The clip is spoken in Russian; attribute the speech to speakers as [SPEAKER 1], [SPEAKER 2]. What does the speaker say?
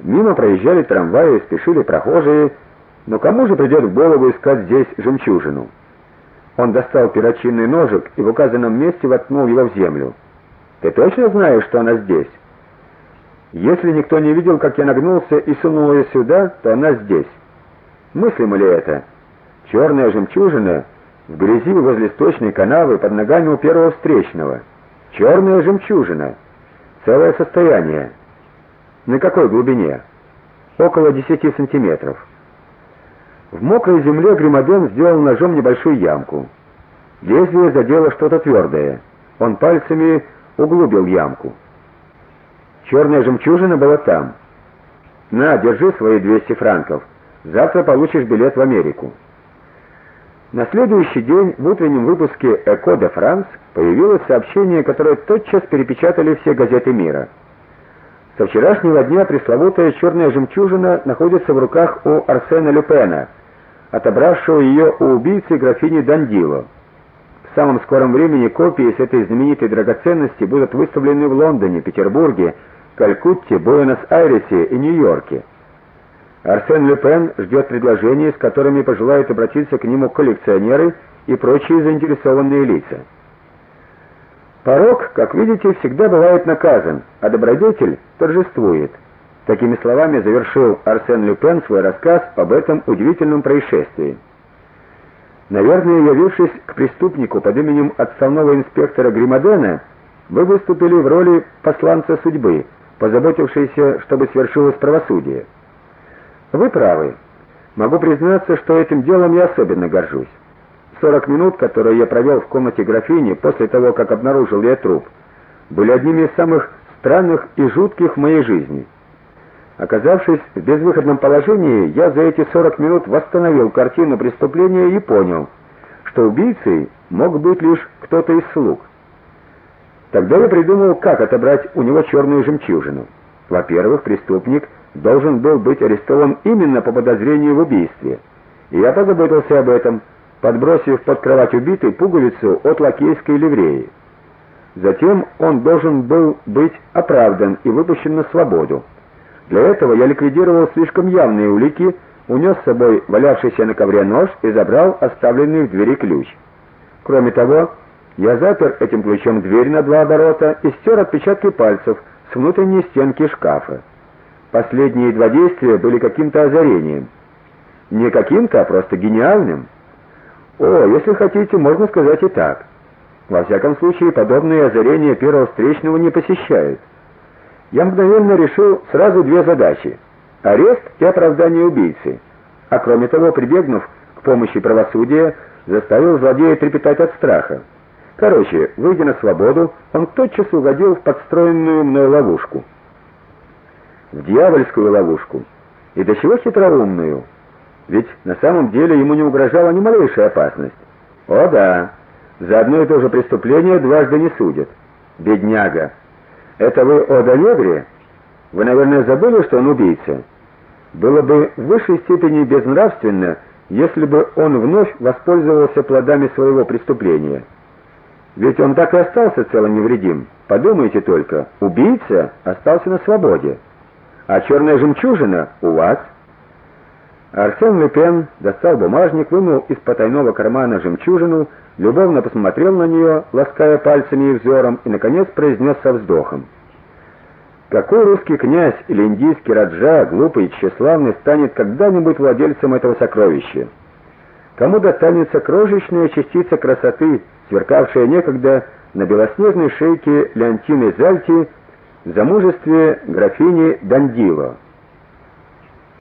[SPEAKER 1] Мимо проезжали трамваи, спешили прохожие, но кому же придет в голову искать здесь жемчужину? Он достал перочинный ножик и в указанном месте воткнул его в землю. Ты точно знаешь, что она здесь? Если никто не видел, как я нагнулся и сунул ее сюда, то она здесь. Мыслимо ли это? Черная жемчужина в грязи возле сточной канавы под ногами у первого встречного. Черная жемчужина. Целое состояние. На какой глубине? Около 10 сантиметров. В мокрой земле Гримаден сделал ножом небольшую ямку. Лезвие задело что-то твердое. Он пальцами углубил ямку. Черная жемчужина была там. На, держи свои 200 франков. Завтра получишь билет в Америку. На следующий день в утреннем выпуске Эко де Франс появилось сообщение, которое тотчас перепечатали все газеты мира. Со вчерашнего дня пресловутая черная жемчужина находится в руках у Арсена Люпена, отобравшего ее у убийцы графини Дандило. В самом скором времени копии с этой знаменитой драгоценности будут выставлены в Лондоне, Петербурге, Калькутте, Буэнос-Айресе и Нью-Йорке. Арсен Люпен ждет предложений, с которыми пожелают обратиться к нему коллекционеры и прочие заинтересованные лица. Порок, как видите, всегда бывает наказан, а добродетель торжествует. Такими словами завершил Арсен Люпен свой рассказ об этом удивительном происшествии. Наверное, явившись к преступнику под именем отставного инспектора Гримадена, вы выступили в роли посланца судьбы, позаботившейся, чтобы свершилось правосудие. Вы правы. Могу признаться, что этим делом я особенно горжусь. 40 минут, которые я провел в комнате графини после того, как обнаружил я труп, были одними из самых странных и жутких в моей жизни. Оказавшись в безвыходном положении, я за эти 40 минут восстановил картину преступления и понял, что убийцей мог быть лишь кто-то из слуг. Тогда я придумал, как отобрать у него черную жемчужину. Во-первых, преступник должен был быть арестован именно по подозрению в убийстве. И я позаботился об этом, подбросив под кровать убитой пуговицу от лакейской ливреи. Затем он должен был быть оправдан и выпущен на свободу. Для этого я ликвидировал слишком явные улики, унес с собой валявшийся на ковре нож и забрал оставленный в двери ключ. Кроме того, я запер этим ключом дверь на два оборота и стер отпечатки пальцев с внутренней стенки шкафа. Последние два действия были каким-то озарением. Не каким-то, а просто гениальным. О, если хотите, можно сказать и так. Во всяком случае, подобные озарения первого встречного не посещают. Я мгновенно решил сразу две задачи: арест и оправдание убийцы. А кроме того, прибегнув к помощи правосудия, заставил злодея трепетать от страха. Короче, выйдя на свободу, он тотчас угодил в подстроенную мной ловушку в дьявольскую ловушку. И до чего хитроумную. Ведь на самом деле ему не угрожала ни малейшая опасность. О да, за одно и то же преступление дважды не судят. Бедняга. Это вы о Данегре? Вы, наверное, забыли, что он убийца. Было бы в высшей степени безнравственно, если бы он вновь воспользовался плодами своего преступления. Ведь он так и остался целым невредим. Подумайте только, убийца остался на свободе. А черная жемчужина у вас? Арсен Люпен достал бумажник, вынул из потайного кармана жемчужину, любовно посмотрел на нее, лаская пальцами и взором, и наконец произнес со вздохом: Какой русский князь или индийский раджа, глупый и тщеславный, станет когда-нибудь владельцем этого сокровища? Кому достанется крошечная частица красоты, сверкавшая некогда на белоснежной шейке Леонтины Зальти в замужестве графини Дандило.